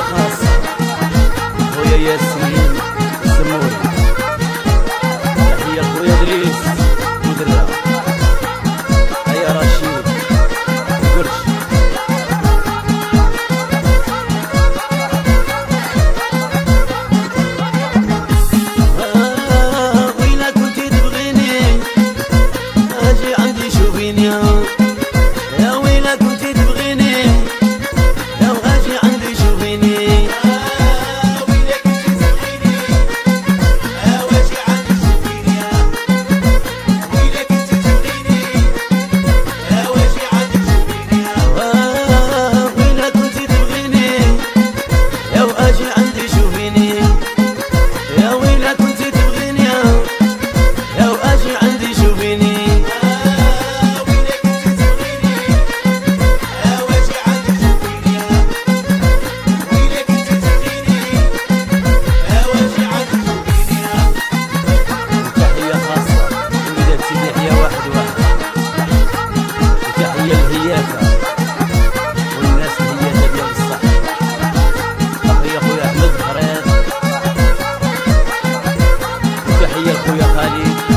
خاص خاصة خويا ياسين الزموري تحية خويا دريس حیات یا خالی.